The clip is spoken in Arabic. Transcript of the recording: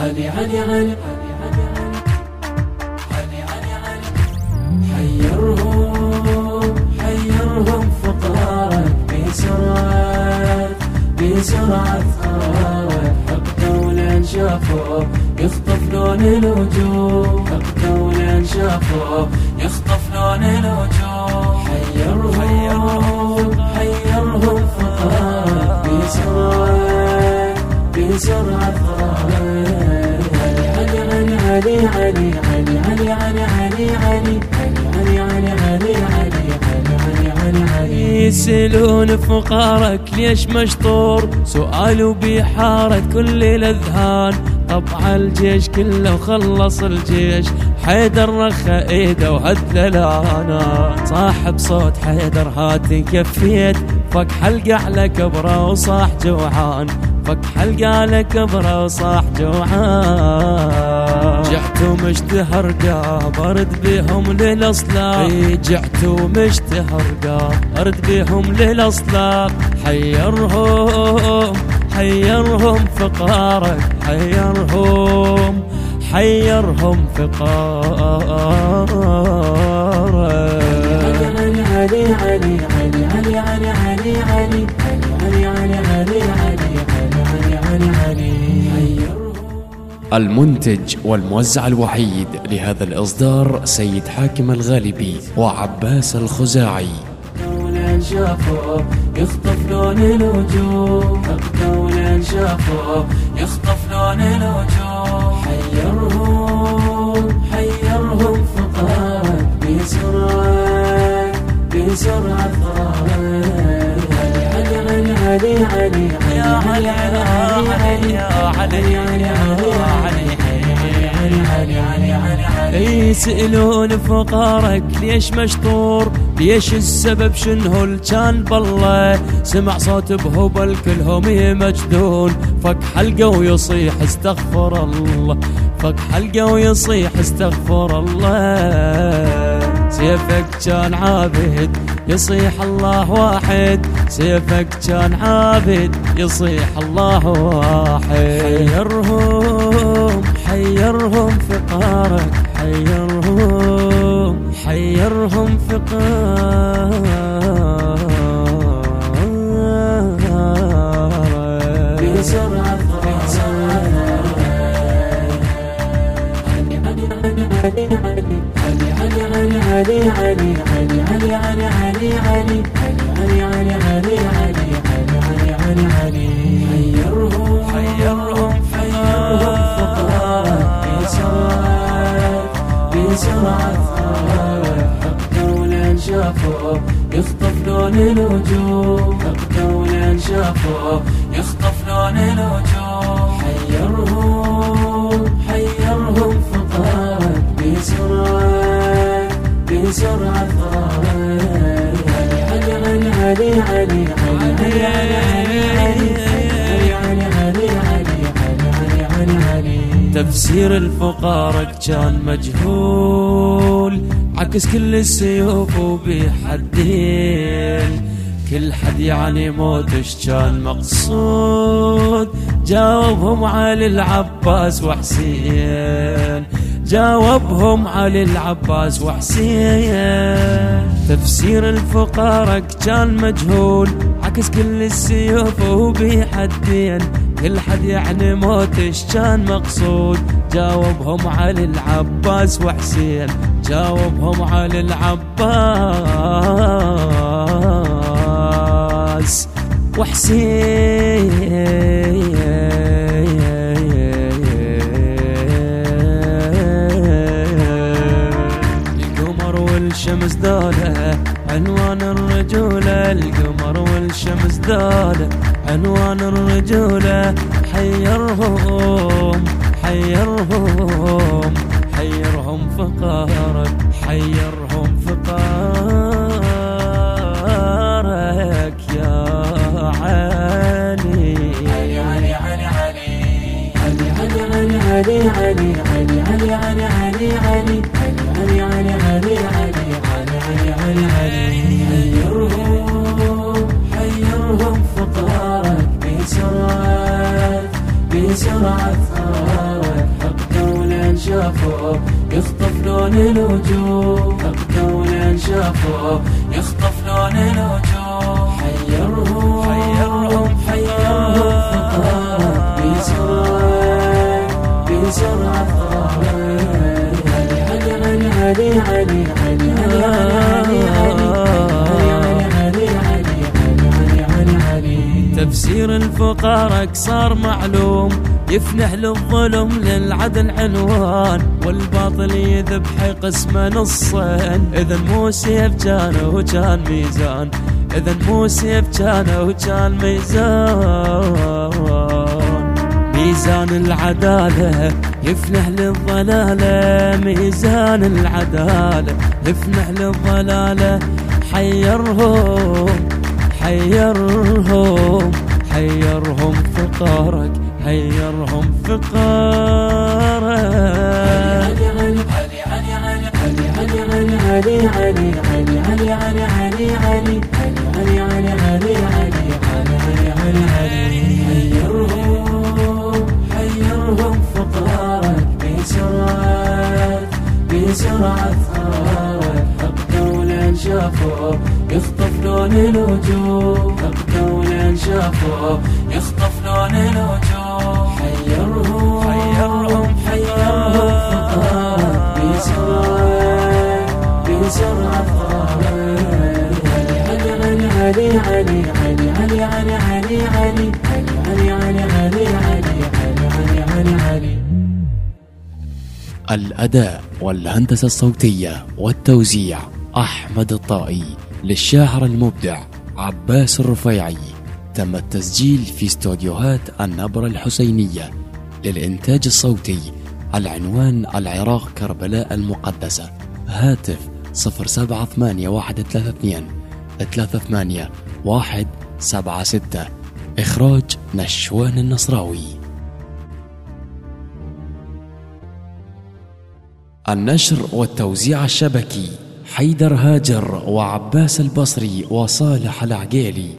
علي علي علي حيرهم حيرهم بسرعة بسرعة قرارك حق دولة شافوه يخطف لون الوجوه. حق دولة شافوه يخطف لون الوجوه. حيرهم حيرهم فقرارك بسرعة بسرعة قرارك يسألون فقارك ليش مشطور؟ سؤال بحارة كل الأذهان. طبع الجيش كله وخلص الجيش. حيدر رخى إيده وهد للانا صاحب صوت حيدر هاتي كفيت فك حلقة على كبره وصاح جوعان. فك حلقة على كبره وصاح جوعان جعت ومشتهر قاب ارد بهم للاصلاق جعت ومشتهر قاب ارد بهم للاصلاق حيرهم حيرهم فقارك حيرهم حيرهم فقارك علي علي علي علي علي علي علي علي علي علي علي علي المنتج والموزع الوحيد لهذا الإصدار سيد حاكم الغالبي وعباس الخزاعي. ولين شافوا يخطف لون الوجوه. لين شافوا يخطف لون الوجوه. حيرهم حيرهم فقارك بسرعة بسرعة علي علي علي يا علي علي علي علي علي علي يسألون فقارك ليش مشطور ليش السبب شنه كان بالله سمع صوت بهبل كلهم مجدون فك حلقه ويصيح استغفر الله فك حلقه ويصيح استغفر الله سيفك كان عابد يصيح الله واحد. سيفك كان عابد يصيح الله واحد. حيرهم حيرهم فقارك. حيرهم حيرهم فقارك. بسرعة علي علي علي علي علي علي علي علي علي علي علي علي علي علي حيرهم حيرهم حيرهم فقارك بسرعة بسرعة ثارك حقدوا لين شافوا يخطف لون الوجوه حقدوا لين شافوا يخطف لون الوجوه حيرهم تفسير الفقارك كان مجهول عكس كل السيوف وبيحدين كل حد يعني موتش كان مقصود. جاوبهم علي العباس وحسين. جاوبهم علي العباس وحسين. تفسير الفقارك كان مجهول عكس كل السيوف وبيحدين كل حد يعني موتش كان مقصود. جاوبهم علي العباس وحسين جاوبهم علي العباس وحسين. القمر والشمس دولة عنوان الرجولة القمر والشمس دولة عنوان الرجولة حيرهم حيرهم حيرهم فقارك حيرهم فقارك. لون الوجوه حقده ولين شافوا يخطف لون الوجوه حيرهم حيرهم حيرهم بسرعة بسرعة علي علي علي علي علي علي علي علي علي علي علي تفسير الفقارك صار معلوم يفنح للظلم للعدل عنوان والباطل يذبح قسمه نصين. إذا مو سيف كان وكان ميزان. إذا مو سيف كان وكان ميزان. ميزان العدالة يفنح للضلالة. ميزان العدالة يفنح للضلالة. حيرهم حيرهم حيرهم فقارك. حيرهم فقارك بسرعة شافوه يخطف لون الوجوه. حق دولة شافوه يخطف لون الوجوه. الأداء والهندسة الصوتية والتوزيع أحمد الطائي للشاعر المبدع عباس الرفيعي. تم التسجيل في استوديوهات النبرة الحسينية للإنتاج الصوتي العنوان العراق كربلاء المقدسة. هاتف 078132 38 إخراج نشوان النصراوي. النشر والتوزيع الشبكي حيدر هاجر وعباس البصري وصالح العقيلي.